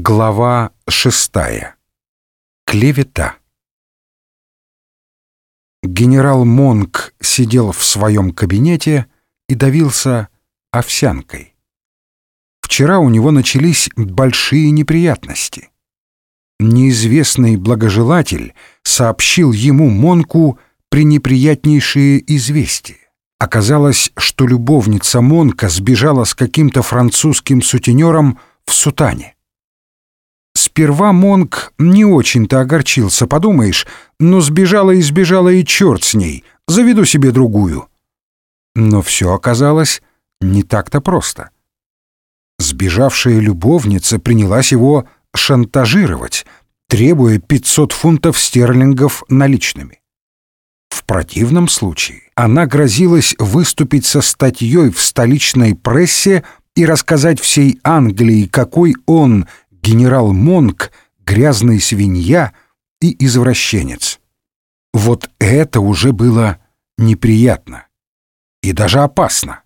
Глава шестая. Клевета. Генерал Монк сидел в своем кабинете и давился овсянкой. Вчера у него начались большие неприятности. Неизвестный благожелатель сообщил ему Монку пренеприятнейшие известия. Оказалось, что любовница Монка сбежала с каким-то французским сутенером в сутане. Сперва Монк не очень-то огорчился, подумаешь, но сбежала и сбежала, и черт с ней, заведу себе другую. Но все оказалось не так-то просто. Сбежавшая любовница принялась его шантажировать, требуя 500 фунтов стерлингов наличными. В противном случае она грозилась выступить со статьей в столичной прессе и рассказать всей Англии, какой он, генерал Монк, грязная свинья и извращенец. Вот это уже было неприятно и даже опасно.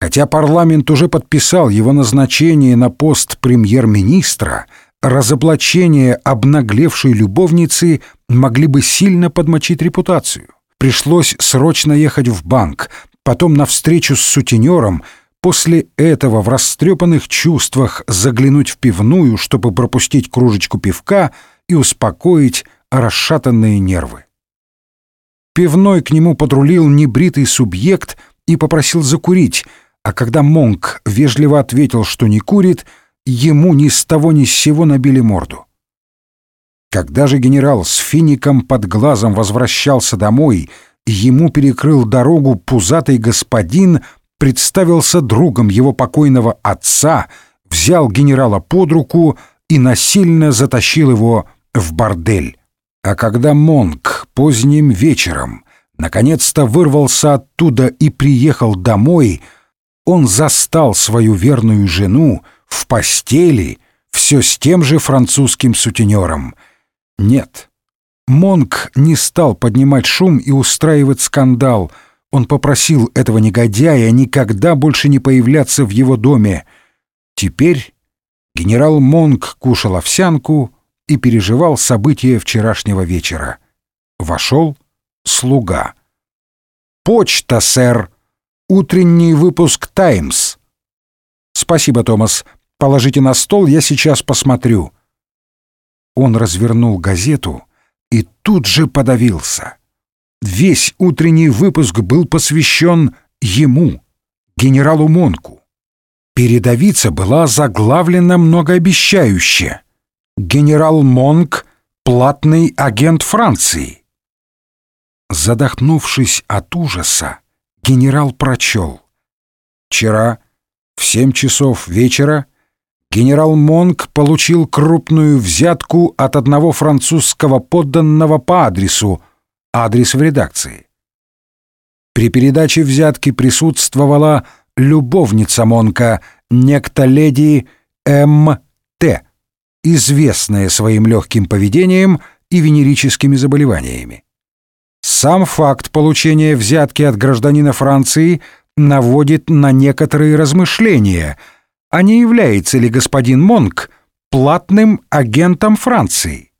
Хотя парламент уже подписал его назначение на пост премьер-министра, разоблачение обнаглевшей любовницы могли бы сильно подмочить репутацию. Пришлось срочно ехать в банк, потом на встречу с сутенером — После этого в растрепанных чувствах заглянуть в пивную, чтобы пропустить кружечку пивка и успокоить расшатанные нервы. Пивной к нему подрулил небритый субъект и попросил закурить, а когда Монк вежливо ответил, что не курит, ему ни с того ни с сего набили морду. Когда же генерал с фиником под глазом возвращался домой, ему перекрыл дорогу пузатый господин — представился другом его покойного отца, взял генерала под руку и насильно затащил его в бордель. А когда Монк поздним вечером наконец-то вырвался оттуда и приехал домой, он застал свою верную жену в постели все с тем же французским сутенером. Нет, Монк не стал поднимать шум и устраивать скандал — он попросил этого негодяя никогда больше не появляться в его доме. Теперь генерал Монк кушал овсянку и переживал события вчерашнего вечера. Вошел слуга. «Почта, сэр! Утренний выпуск «Таймс». «Спасибо, Томас. Положите на стол, я сейчас посмотрю». Он развернул газету и тут же подавился. Весь утренний выпуск был посвящен ему, генералу Монку. Передовица была заглавлена многообещающе. «Генерал Монк — платный агент Франции». Задохнувшись от ужаса, генерал прочел. Вчера в семь часов вечера генерал Монк получил крупную взятку от одного французского подданного по адресу — адрес в редакции. При передаче взятки присутствовала любовница Монка, некто леди М.Т., известная своим легким поведением и венерическими заболеваниями. Сам факт получения взятки от гражданина Франции наводит на некоторые размышления, а не является ли господин Монк платным агентом Франции.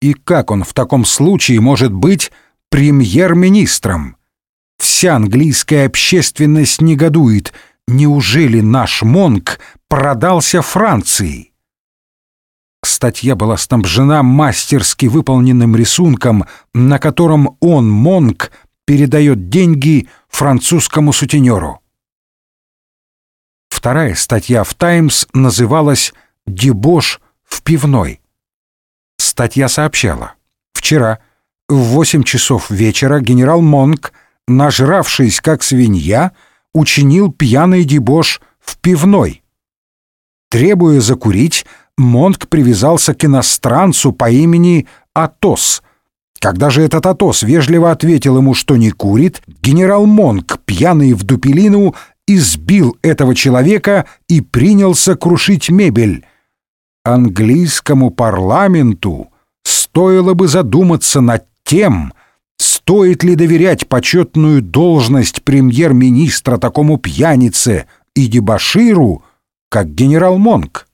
И как он в таком случае может быть премьер-министром? Вся английская общественность негодует. Неужели наш Монк продался Франции? Статья была снабжена мастерски выполненным рисунком, на котором он, Монк, передает деньги французскому сутенеру. Вторая статья в «Таймс» называлась «Дебош в пивной». Статья сообщала. Вчера в 8 часов вечера генерал Монк, нажравшись как свинья, учинил пьяный дебош в пивной. Требуя закурить, Монк привязался к иностранцу по имени Атос. Когда же этот Атос вежливо ответил ему, что не курит, генерал Монк, пьяный в дупелину, избил этого человека и принялся крушить мебель английскому парламенту стоило бы задуматься над тем, стоит ли доверять почетную должность премьер-министра такому пьянице и дебоширу, как генерал Монк.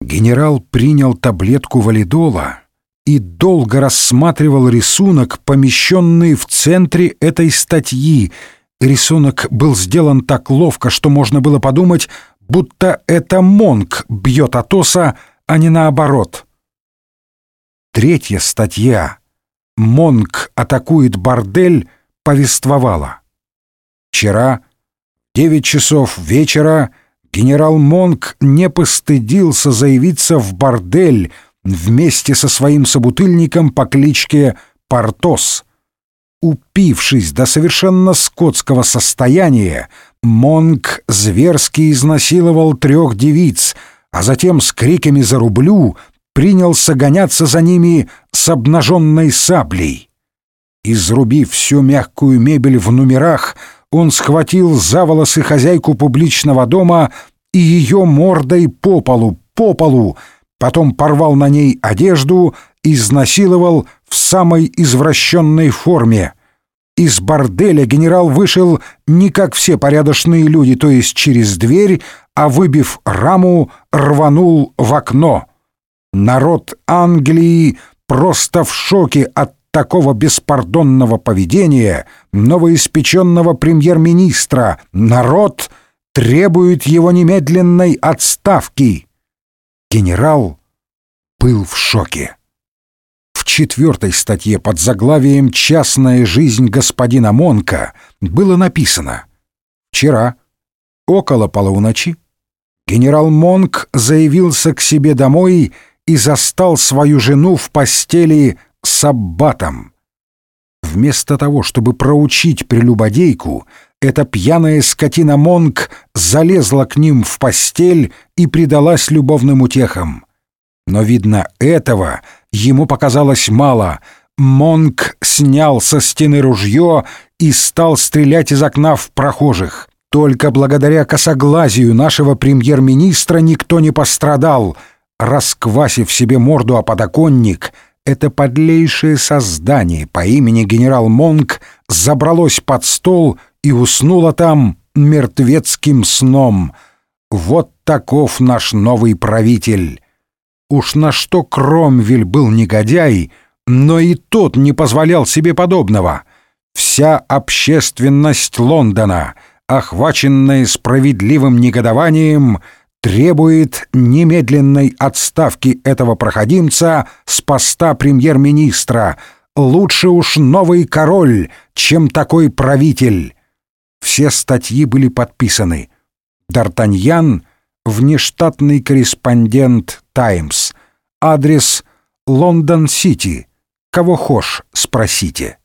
Генерал принял таблетку валидола и долго рассматривал рисунок, помещенный в центре этой статьи. Рисунок был сделан так ловко, что можно было подумать, будто это Монк бьет Атоса, а не наоборот. Третья статья «Монк атакует бордель» повествовала. Вчера, в девять часов вечера, генерал Монк не постыдился заявиться в бордель вместе со своим собутыльником по кличке Портос. Упившись до совершенно скотского состояния, Монк зверски изнасиловал трех девиц, а затем с криками «За рублю!» Принялся гоняться за ними с обнаженной саблей. Изрубив всю мягкую мебель в номерах, он схватил за волосы хозяйку публичного дома и ее мордой по полу, по полу, потом порвал на ней одежду, изнасиловал в самой извращенной форме. Из борделя генерал вышел не как все порядочные люди, то есть через дверь, а выбив раму, рванул в окно. Народ Англии просто в шоке от такого беспардонного поведения новоиспеченного премьер-министра. Народ требует его немедленной отставки. Генерал был в шоке. В четвертой статье под заглавием «Частная жизнь господина Монка» было написано «Вчера, около полуночи, генерал Монк заявился к себе домой и застал свою жену в постели с аббатом. Вместо того, чтобы проучить прелюбодейку, эта пьяная скотина Монк залезла к ним в постель и предалась любовным утехам. Но, видно, этого ему показалось мало. Монк снял со стены ружье и стал стрелять из окна в прохожих. Только благодаря косоглазию нашего премьер-министра никто не пострадал. Расквасив себе морду о подоконник, это подлейшее создание по имени генерал Монк забралось под стол и уснуло там мертвецким сном. Вот таков наш новый правитель. Уж на что Кромвель был негодяй, но и тот не позволял себе подобного. Вся общественность Лондона, охваченная справедливым негодованием, требует немедленной отставки этого проходимца с поста премьер-министра. Лучше уж новый король, чем такой правитель. Все статьи были подписаны. Д'Артаньян, внештатный корреспондент «Таймс». Адрес Лондон-Сити. Кого хошь, спросите.